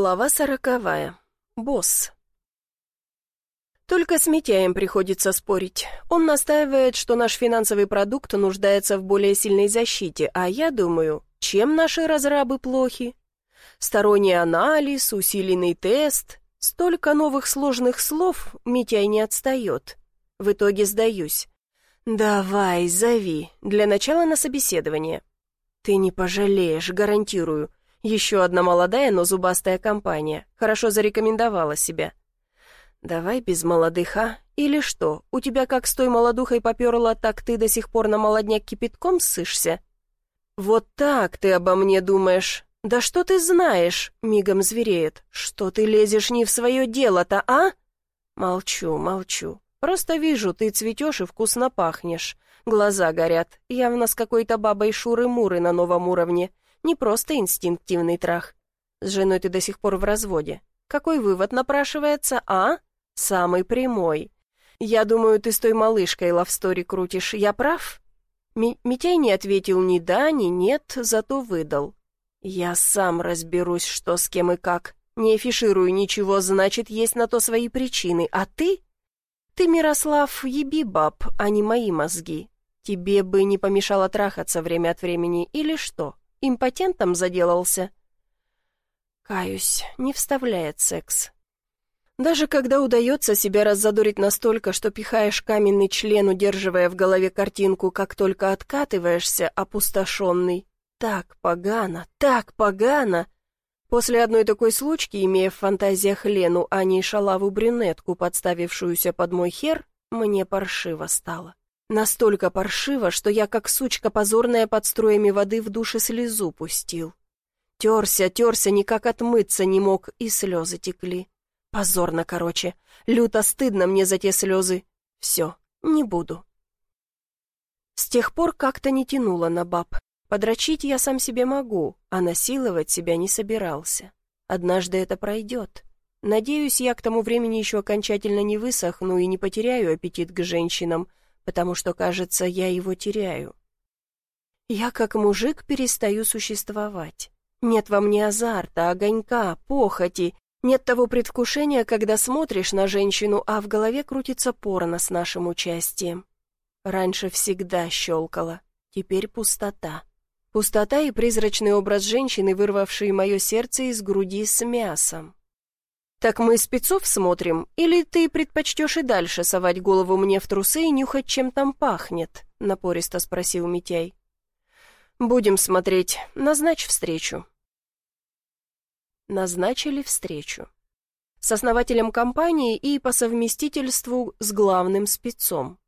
Глава сороковая. Босс. Только с Митяем приходится спорить. Он настаивает, что наш финансовый продукт нуждается в более сильной защите, а я думаю, чем наши разрабы плохи? Сторонний анализ, усиленный тест. Столько новых сложных слов Митяй не отстает. В итоге сдаюсь. «Давай, зови. Для начала на собеседование». «Ты не пожалеешь, гарантирую». Еще одна молодая, но зубастая компания. Хорошо зарекомендовала себя. «Давай без молодых, а? Или что, у тебя как с той молодухой поперло, так ты до сих пор на молодняк кипятком ссышься?» «Вот так ты обо мне думаешь. Да что ты знаешь?» — мигом звереет. «Что ты лезешь не в свое дело-то, а?» Молчу, молчу. Просто вижу, ты цветешь и вкусно пахнешь. Глаза горят. Явно с какой-то бабой Шуры-Муры на новом уровне. Не просто инстинктивный трах. С женой ты до сих пор в разводе. Какой вывод напрашивается, а? Самый прямой. Я думаю, ты с той малышкой лавстори крутишь. Я прав? Ми Митяй не ответил ни да, ни нет, зато выдал. Я сам разберусь, что с кем и как. Не афиширую ничего, значит, есть на то свои причины. А ты? Ты, Мирослав, еби баб, а не мои мозги. Тебе бы не помешало трахаться время от времени или что? Импотентом заделался?» Каюсь, не вставляет секс. Даже когда удается себя раззадорить настолько, что пихаешь каменный член, удерживая в голове картинку, как только откатываешься, опустошенный. Так погано, так погано. После одной такой случки, имея в фантазиях Лену, а не шалаву-брюнетку, подставившуюся под мой хер, мне паршиво стало. Настолько паршиво, что я, как сучка позорная под струями воды, в душе слезу пустил. Терся, терся, никак отмыться не мог, и слезы текли. Позорно, короче. Люто стыдно мне за те слезы. Все, не буду. С тех пор как-то не тянуло на баб. Подрочить я сам себе могу, а насиловать себя не собирался. Однажды это пройдет. Надеюсь, я к тому времени еще окончательно не высохну и не потеряю аппетит к женщинам, потому что, кажется, я его теряю. Я, как мужик, перестаю существовать. Нет во мне азарта, огонька, похоти, нет того предвкушения, когда смотришь на женщину, а в голове крутится порно с нашим участием. Раньше всегда щелкало, теперь пустота. Пустота и призрачный образ женщины, вырвавший мое сердце из груди с мясом. «Так мы спецов смотрим, или ты предпочтешь и дальше совать голову мне в трусы и нюхать, чем там пахнет?» — напористо спросил Митяй. «Будем смотреть. Назначь встречу». Назначили встречу. С основателем компании и по совместительству с главным спецом.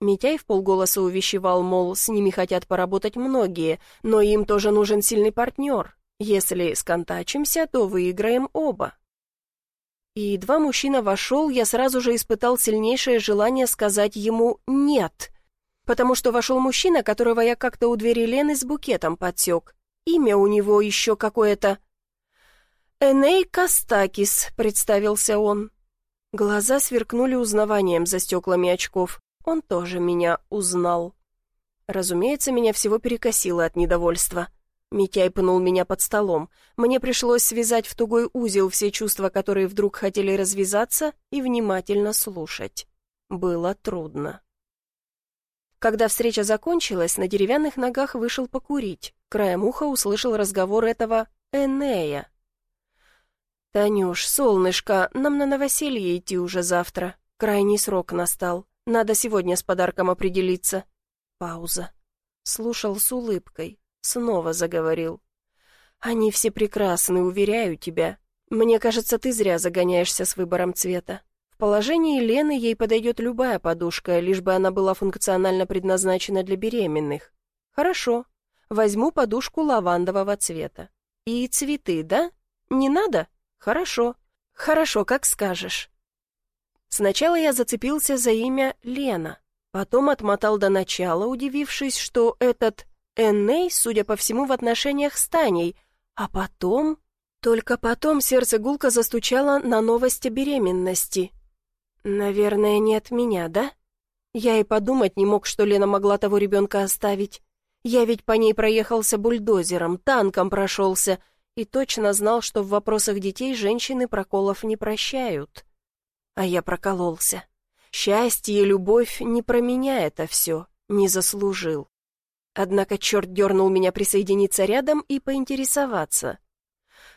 Митяй в полголоса увещевал, мол, с ними хотят поработать многие, но им тоже нужен сильный партнер. Если сконтачимся, то выиграем оба. И едва мужчина вошел, я сразу же испытал сильнейшее желание сказать ему «нет». Потому что вошел мужчина, которого я как-то у двери Лены с букетом подсек. Имя у него еще какое-то... «Эней Костакис», — представился он. Глаза сверкнули узнаванием за стеклами очков. Он тоже меня узнал. Разумеется, меня всего перекосило от недовольства. Митяй пнул меня под столом. Мне пришлось связать в тугой узел все чувства, которые вдруг хотели развязаться, и внимательно слушать. Было трудно. Когда встреча закончилась, на деревянных ногах вышел покурить. Краем уха услышал разговор этого Энея. «Танюш, солнышко, нам на новоселье идти уже завтра. Крайний срок настал. Надо сегодня с подарком определиться». Пауза. Слушал с улыбкой. Снова заговорил. «Они все прекрасны, уверяю тебя. Мне кажется, ты зря загоняешься с выбором цвета. В положении Лены ей подойдет любая подушка, лишь бы она была функционально предназначена для беременных. Хорошо, возьму подушку лавандового цвета. И цветы, да? Не надо? Хорошо. Хорошо, как скажешь». Сначала я зацепился за имя Лена, потом отмотал до начала, удивившись, что этот Энней, судя по всему, в отношениях с Таней, а потом... Только потом сердце гулко застучало на новости беременности. Наверное, не от меня, да? Я и подумать не мог, что Лена могла того ребенка оставить. Я ведь по ней проехался бульдозером, танком прошелся, и точно знал, что в вопросах детей женщины проколов не прощают. А я прокололся. Счастье и любовь не про меня это все, не заслужил. Однако черт дернул меня присоединиться рядом и поинтересоваться.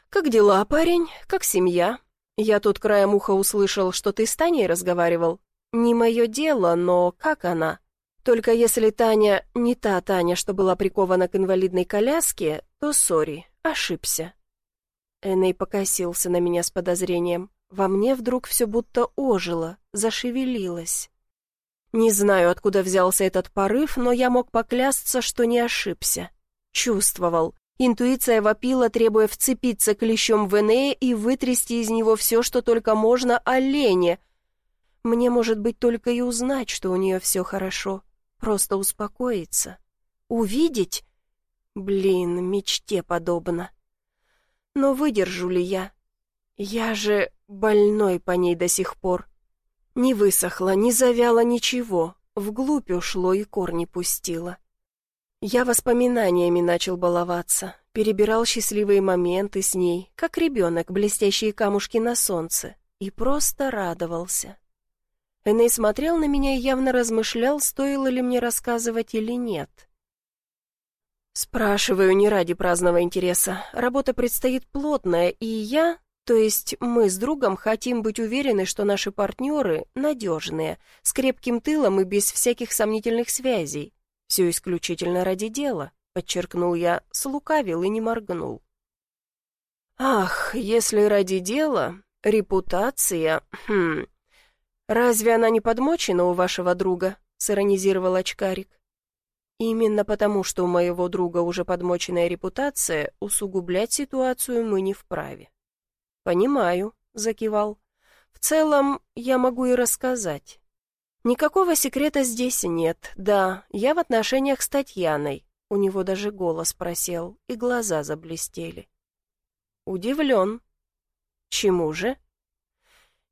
«Как дела, парень? Как семья? Я тут краем уха услышал, что ты с Таней разговаривал. Не мое дело, но как она? Только если Таня не та Таня, что была прикована к инвалидной коляске, то сори, ошибся». Эней покосился на меня с подозрением. Во мне вдруг все будто ожило, зашевелилось. Не знаю, откуда взялся этот порыв, но я мог поклясться, что не ошибся. Чувствовал. Интуиция вопила, требуя вцепиться клещом в Энея и вытрясти из него все, что только можно о Лене. Мне, может быть, только и узнать, что у нее все хорошо. Просто успокоиться. Увидеть? Блин, мечте подобно. Но выдержу ли я? Я же больной по ней до сих пор. Не высохло, не завяло ничего, вглубь ушло и корни пустило. Я воспоминаниями начал баловаться, перебирал счастливые моменты с ней, как ребенок, блестящие камушки на солнце, и просто радовался. Эней смотрел на меня и явно размышлял, стоило ли мне рассказывать или нет. Спрашиваю не ради праздного интереса. Работа предстоит плотная, и я, то есть мы с другом хотим быть уверены, что наши партнеры надежные, с крепким тылом и без всяких сомнительных связей. Все исключительно ради дела, подчеркнул я, слукавил и не моргнул. Ах, если ради дела, репутация, хм... Разве она не подмочена у вашего друга? сиронизировал очкарик. Именно потому, что у моего друга уже подмоченная репутация, усугублять ситуацию мы не вправе. «Понимаю», — закивал. «В целом, я могу и рассказать. Никакого секрета здесь нет. Да, я в отношениях с Татьяной». У него даже голос просел, и глаза заблестели. «Удивлен. Чему же?»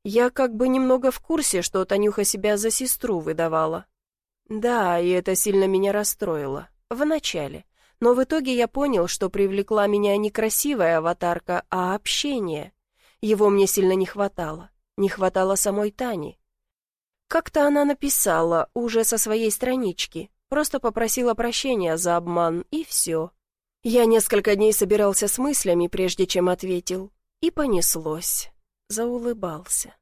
«Я как бы немного в курсе, что Танюха себя за сестру выдавала. Да, и это сильно меня расстроило. Вначале. Но в итоге я понял, что привлекла меня не красивая аватарка, а общение. Его мне сильно не хватало. Не хватало самой Тани. Как-то она написала, уже со своей странички, просто попросила прощения за обман, и все. Я несколько дней собирался с мыслями, прежде чем ответил. И понеслось. Заулыбался.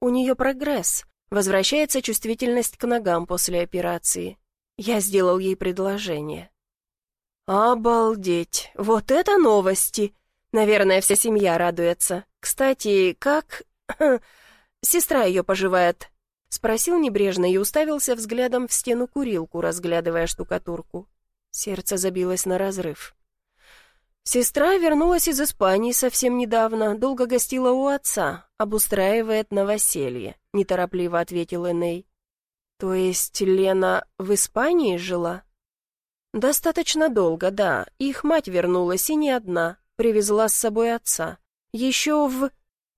У нее прогресс. Возвращается чувствительность к ногам после операции. Я сделал ей предложение. «Обалдеть! Вот это новости! Наверное, вся семья радуется. Кстати, как... сестра ее поживает?» Спросил небрежно и уставился взглядом в стену курилку, разглядывая штукатурку. Сердце забилось на разрыв. Сестра вернулась из Испании совсем недавно, долго гостила у отца, обустраивает новоселье, неторопливо ответил Эней. То есть Лена в Испании жила? Достаточно долго, да. Их мать вернулась и не одна, привезла с собой отца. Еще в...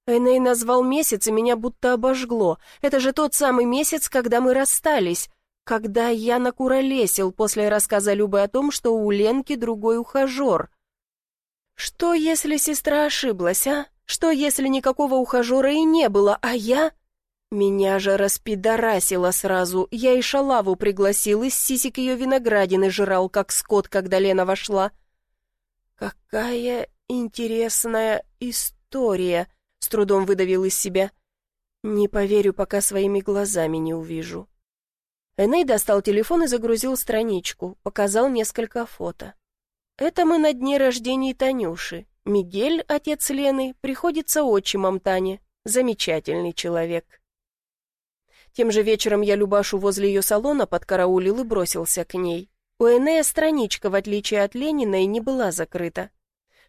Эней назвал месяц, и меня будто обожгло. Это же тот самый месяц, когда мы расстались, когда я накуролесил после рассказа Любы о том, что у Ленки другой ухажер. Что, если сестра ошиблась, а? Что, если никакого ухажера и не было, а я... Меня же распидорасило сразу. Я и шалаву пригласил, из сисек ее виноградины жрал, как скот, когда Лена вошла. Какая интересная история, с трудом выдавил из себя. Не поверю, пока своими глазами не увижу. Эней достал телефон и загрузил страничку, показал несколько фото. Это мы на дне рождения Танюши. Мигель, отец Лены, приходится отчимом Тане. Замечательный человек. Тем же вечером я Любашу возле ее салона подкараулил и бросился к ней. У Энея страничка, в отличие от Ленина, и не была закрыта.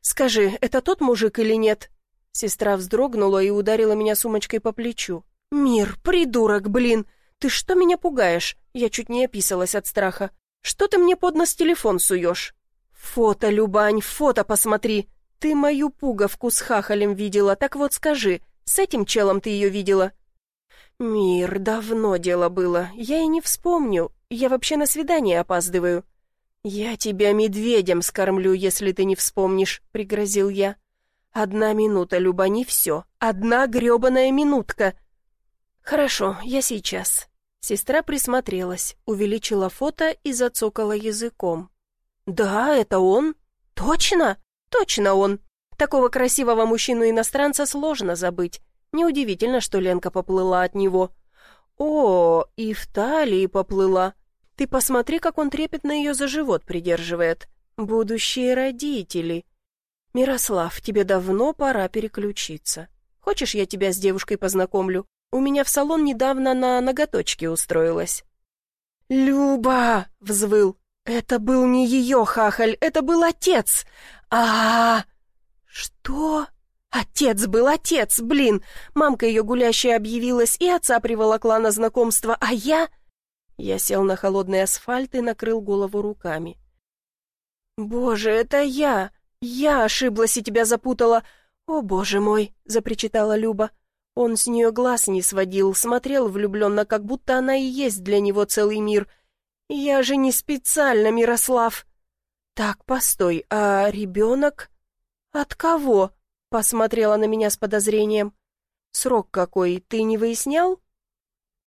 «Скажи, это тот мужик или нет?» Сестра вздрогнула и ударила меня сумочкой по плечу. «Мир, придурок, блин! Ты что меня пугаешь?» Я чуть не описалась от страха. «Что ты мне под нос телефон суешь?» «Фото, Любань, фото посмотри! Ты мою пуговку с хахалем видела, так вот скажи, с этим челом ты ее видела?» «Мир, давно дело было, я и не вспомню, я вообще на свидание опаздываю». «Я тебя медведем скормлю, если ты не вспомнишь», — пригрозил я. «Одна минута, Люба, не все. Одна гребаная минутка». «Хорошо, я сейчас». Сестра присмотрелась, увеличила фото и зацокала языком. «Да, это он. Точно? Точно он. Такого красивого мужчину-иностранца сложно забыть. Неудивительно, что Ленка поплыла от него. О, и в талии поплыла. Ты посмотри, как он трепетно ее за живот придерживает. Будущие родители. Мирослав, тебе давно пора переключиться. Хочешь, я тебя с девушкой познакомлю? У меня в салон недавно на ноготочке устроилась». «Люба!» — взвыл. «Это был не ее хахаль, это был отец! а, «Что?» «Отец был отец, блин! Мамка ее гулящая объявилась и отца приволокла на знакомство, а я...» Я сел на холодный асфальт и накрыл голову руками. «Боже, это я! Я ошиблась и тебя запутала! О, боже мой!» — запричитала Люба. Он с нее глаз не сводил, смотрел влюбленно, как будто она и есть для него целый мир. «Я же не специально, Мирослав!» «Так, постой, а ребенок?» «От кого?» — посмотрела на меня с подозрением. «Срок какой, ты не выяснял?»